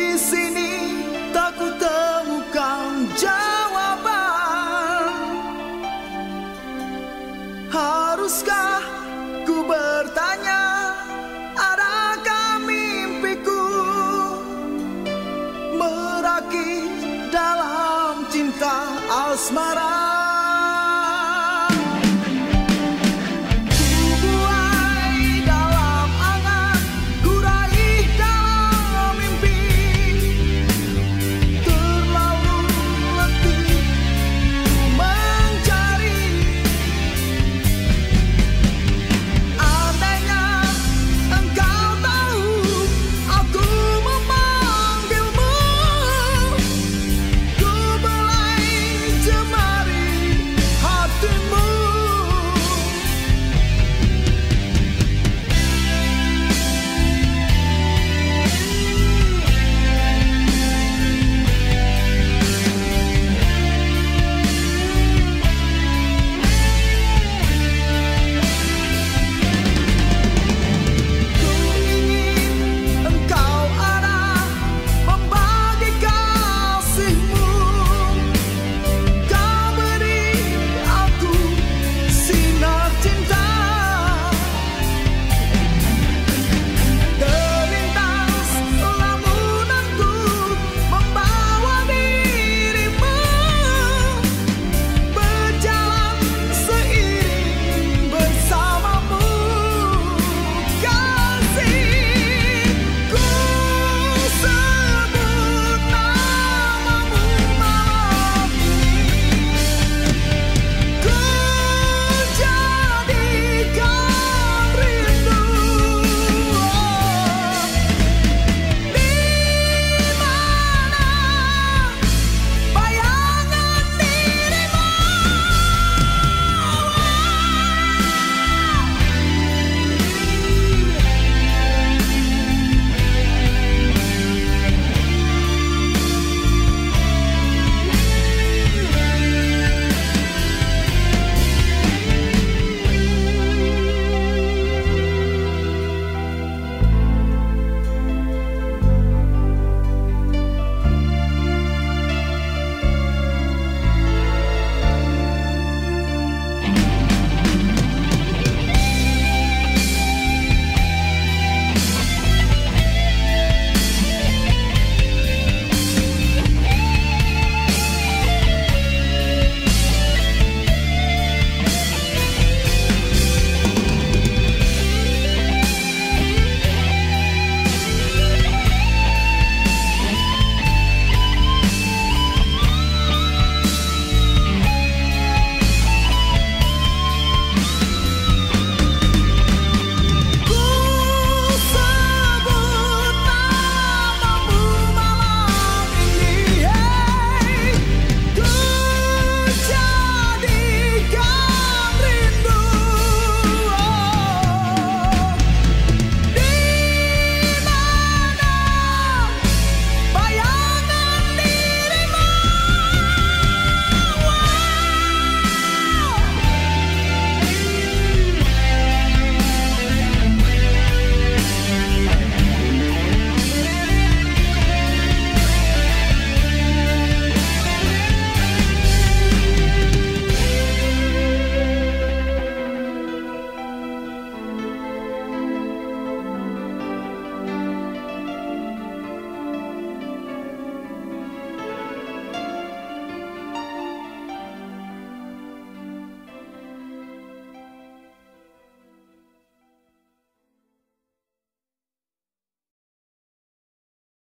di sini tak ku temukan jawaban. Haruskah ku bertanya, adakah mimpiku merakit dalam cinta asmara?